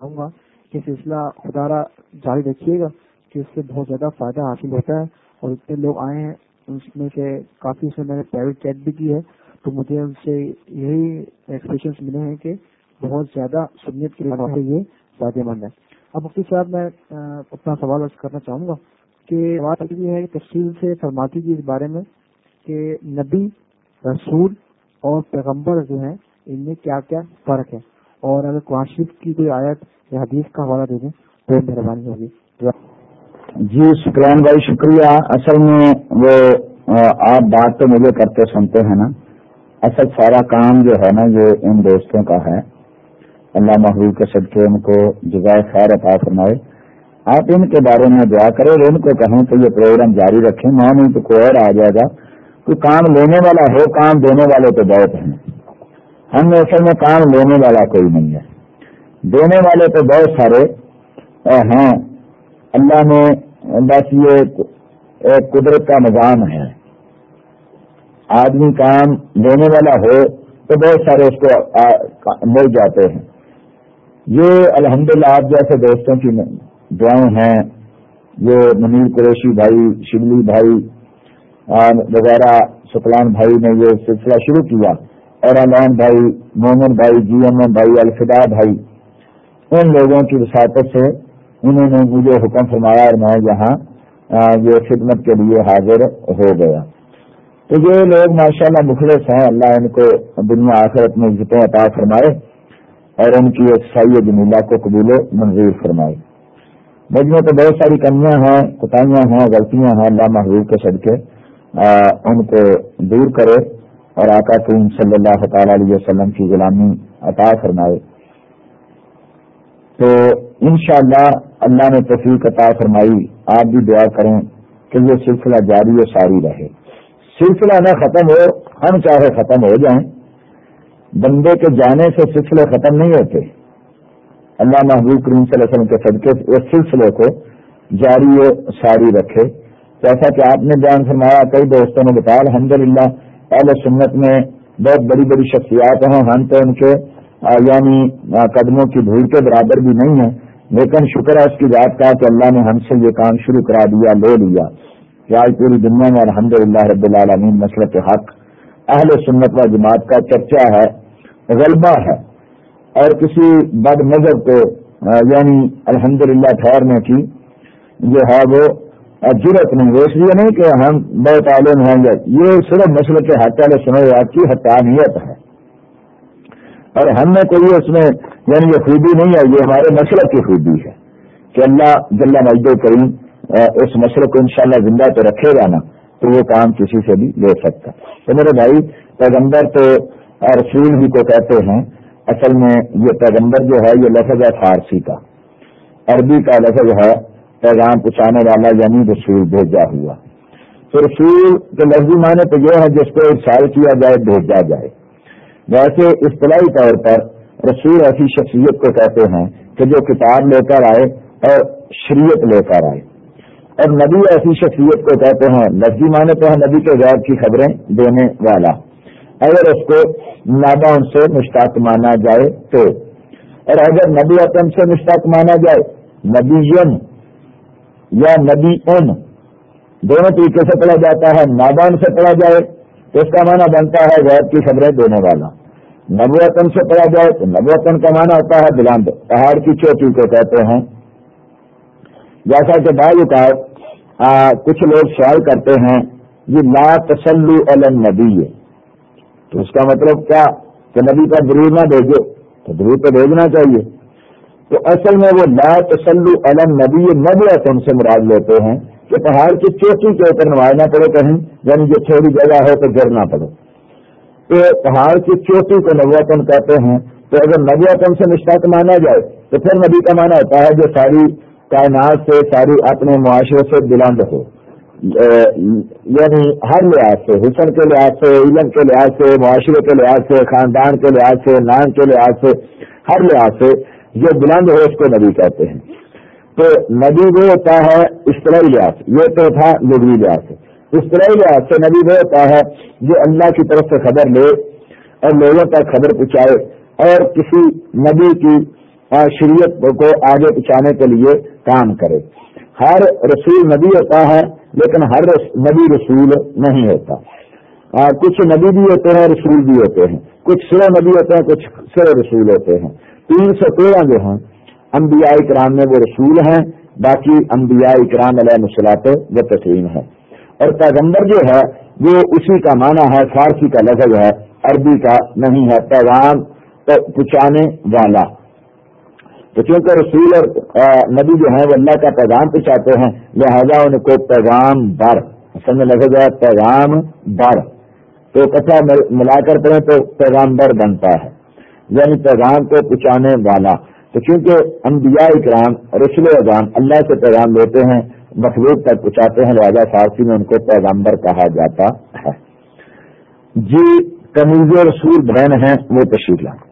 چاہوں گا کہ سلسلہ خدارہ جاری رکھیے گا کہ اس سے بہت زیادہ فائدہ حاصل ہوتا ہے اور اتنے لوگ آئے ہیں اس میں سے کافی سے میں نے پرائیویٹ چیٹ بھی کی ہے تو مجھے ان سے یہی ایکسپریشن ملے ہیں کہ بہت زیادہ سنیت کے لیے یہ فائدے مند ہے اب مفتی صاحب، میں اپنا سوال کرنا چاہوں گا کہ بات یہ ہے تفصیل سے فرماتی تھی اس بارے میں کہ نبی، رسول اور پیغمبر جو ہیں، ان میں کیا کیا فرق ہے۔ اور اگر قرآن شریف کی کوئی آیت یا حدیث کا حوالہ دے دیں، تو مہربانی ہوگی۔ جی شکران بھائی، شکریہ۔ اصل میں وہ آپ بات تو مجھے کرتے سنتے ہیں نا۔ اصل سارا کام جو ہے نا، یہ ان دوستوں کا ہے۔ اللہ محبوب کے صدقے ان کو جگائے خیر عطا فرمائے۔ آپ ان کے بارے میں دعا کریں، اور ان کو کہیں تو یہ پروگرام جاری رکھیں۔ میں نہیں تو کوئی اور آ جائے گا۔ کوئی کام لینے والا ہو، کام دینے والے تو بہت ہیں۔ ہم اصل میں کام لینے والا کوئی نہیں ہے۔ دینے والے تو بہت سارے۔ ہیں اللہ نے بس یہ ایک قدرت کا نظام ہے۔ آدمی کام لینے والا ہو تو بہت سارے اس کو مل جاتے ہیں۔ یہ الحمدللہ آپ جیسے دوستوں کی دعائیں ہیں۔ یہ منیر قریشی بھائی، شبلی بھائی وغیرہ سکلان بھائی نے یہ سلسلہ شروع کیا۔ اور علان بھائی، مومن بھائی جی ایم ایم بھائی، الفدا بھائی، ان لوگوں کی وساطت سے انہوں نے مجھے حکم فرمایا اور میں یہاں یہ خدمت کے لیے حاضر ہو گیا۔ تو یہ لوگ ماشاءاللہ مخلص ہیں۔ اللہ ان کو دنیا آخرت میں عزتیں عطا فرمائے اور ان کی ایک سائی جمیلہ کو قبول منظور فرمائے۔ مجھ میں تو بہت ساری کمیاں ہیں، کوتاہیاں ہیں، غلطیاں ہیں، اللہ محبوب کے صدقے ان کو دور کرے۔ اور آقا کریم صلی اللہ تعالی علیہ وسلم کی غلامی عطا فرمائے۔ تو انشاءاللہ اللہ اللہ نے تفریح عطا فرمائی۔ آپ بھی دعا کریں کہ یہ سلسلہ جاری و ساری رہے۔ سلسلہ نہ ختم ہو، ہم چاہے ختم ہو جائیں۔ بندے کے جانے سے سلسلے ختم نہیں ہوتے۔ اللہ محبوب کریم صلی اللہ علیہ وسلم کے صدقے اس سلسلے کو جاری و ساری رکھے۔ جیسا کہ آپ نے بیان فرمایا، کئی دوستوں نے بتایا الحمد للہ اہل سنت میں بہت بڑی بڑی شخصیات ہیں، ہم تو ان کے یعنی قدموں کی دھول کے برابر بھی نہیں ہیں۔ لیکن شکر ہے اس کی بات کا کہ اللہ نے ہم سے یہ کام شروع کرا دیا، لے لیا۔ کہ آج پوری دنیا میں الحمد للہ رب العالمین مسلط حق، اہل سنت و جماعت کا چرچا ہے، غلبہ ہے۔ اور کسی بد نظر کو یعنی الحمدللہ للہ ٹھہرنے کی جو ہے وہ ضرورت نہیں، وہ اس لیے نہیں کہ ہم بہت عالم ہیں گے۔ یہ صرف مسئلے کے حق والے سمے آپ کی حقانیت ہے۔ اور ہم نے کوئی اس میں یعنی یہ خوبی نہیں ہے، یہ ہمارے مسلک کی خوبی ہے کہ اللہ جل مجد کریم اس مسئلے کو انشاءاللہ زندہ تو رکھے گا نا، تو وہ کام کسی سے بھی لے سکتا۔ تو میرے بھائی، پیغمبر تو رسول بھی کو کہتے ہیں، اصل میں یہ پیغمبر جو ہے، یہ لفظ ہے فارسی کا، عربی کا لفظ ہے پیغام پہنچانے والا یعنی رسول بھیجا ہوا۔ تو رسول کے لفظی معنی تو یہ ہے جس کو ارسال کیا جائے، بھیجا جائے۔ ویسے اصطلاحی طور پر رسول ایسی شخصیت کو کہتے ہیں کہ جو کتاب لے کر آئے اور شریعت لے کر آئے۔ اور نبی ایسی شخصیت کو کہتے ہیں، لفظی معنی تو ہے نبی کے غیر کی خبریں دینے والا۔ اگر اس کو نادا ان سے مشتاق مانا جائے تو۔ اور اگر نبی اکم سے مشتاق مانا جائے، نبی یا نبی ان، دونوں طریقے سے پڑھا جاتا ہے، نادان سے پڑھا جائے تو اس کا معنی بنتا ہے غیر کی خبریں دینے والا۔ نبوتن سے پڑھا جائے تو نبوتن کا معنی ہوتا ہے بلند، پہاڑ کی چوٹی کو کہتے ہیں۔ جیسا کہ بعض اوقات کچھ لوگ سوال کرتے ہیں، یہ لا تسلو النبی۔ تو اس کا مطلب کیا؟ کہ نبی کا ضرور نہ بھیجو، تو ضرور تو بھیجنا چاہیے۔ تو اصل میں وہ لا تسلو علم نبی نبی ان سے مراد لیتے ہیں کہ پہاڑ کی چوٹی کے اوپر نہ پڑے کہیں یعنی جو تھوڑی جگہ ہے تو گرنا پڑے۔ تو پہاڑ کی چوٹی کو نبوتن کہتے ہیں، تو اگر نبوتن سے مشتاق مانا جائے، تو پھر نبی کا مانا ہوتا ہے جو ساری کائنات سے، ساری اپنے معاشرے سے بلند ہو۔ یعنی ہر لحاظ سے، حسن کے لحاظ سے، علم کے لحاظ سے، معاشرے کے لحاظ سے، خاندان کے لحاظ سے، نان کے لحاظ سے، ہر لحاظ سے جو بلند ہو اس کو نبی کہتے ہیں۔ تو نبی وہ ہوتا ہے اصطلاحی لحاظ یہ تو تھا لغوی لحاظ سے۔ اصطلاحی لحاظ سے نبی وہ ہوتا ہے جو اللہ کی طرف سے خبر لے اور لوگوں تک خبر پہنچائے اور کسی نبی کی شریعت کو آگے پہنچانے کے لیے کام کرے۔ ہر رسول نبی ہوتا ہے، لیکن ہر نبی رسول نہیں ہوتا۔ کچھ نبی بھی ہوتے ہیں، رسول بھی ہوتے ہیں۔ کچھ سرو نبی ہوتے ہیں، کچھ سرو رسول ہوتے ہیں۔ تین سو تیرہ جو ہیں، انبیاء کرام میں وہ رسول ہیں، باقی انبیاء اکرام علیہ مسلاط وہ تسلیم ہے اور پیغمبر جو ہے، وہ اسی کا معنی ہے، فارسی کا لفظ ہے، عربی کا نہیں ہے، پیغام پہنچانے والا۔ تو چونکہ رسول اور نبی جو ہیں، وہ اللہ کا پیغام پہنچاتے ہیں، لہذا ان کو پیغام بر سمجھ لفظ ہے پیغام بر۔ تو کچا ملا کر پڑھیں تو پیغامبر بنتا ہے۔ یعنی پیغام کو پہنچانے والا۔ تو چونکہ انبیاء اکرام، رسول اذان اللہ سے پیغام لیتے ہیں، مخلوق تک پہنچاتے ہیں، لہٰذا فارسی میں ان کو پیغامبر کہا جاتا ہے۔ جی کمیز رسول بہن ہیں، وہ تشریف لاؤ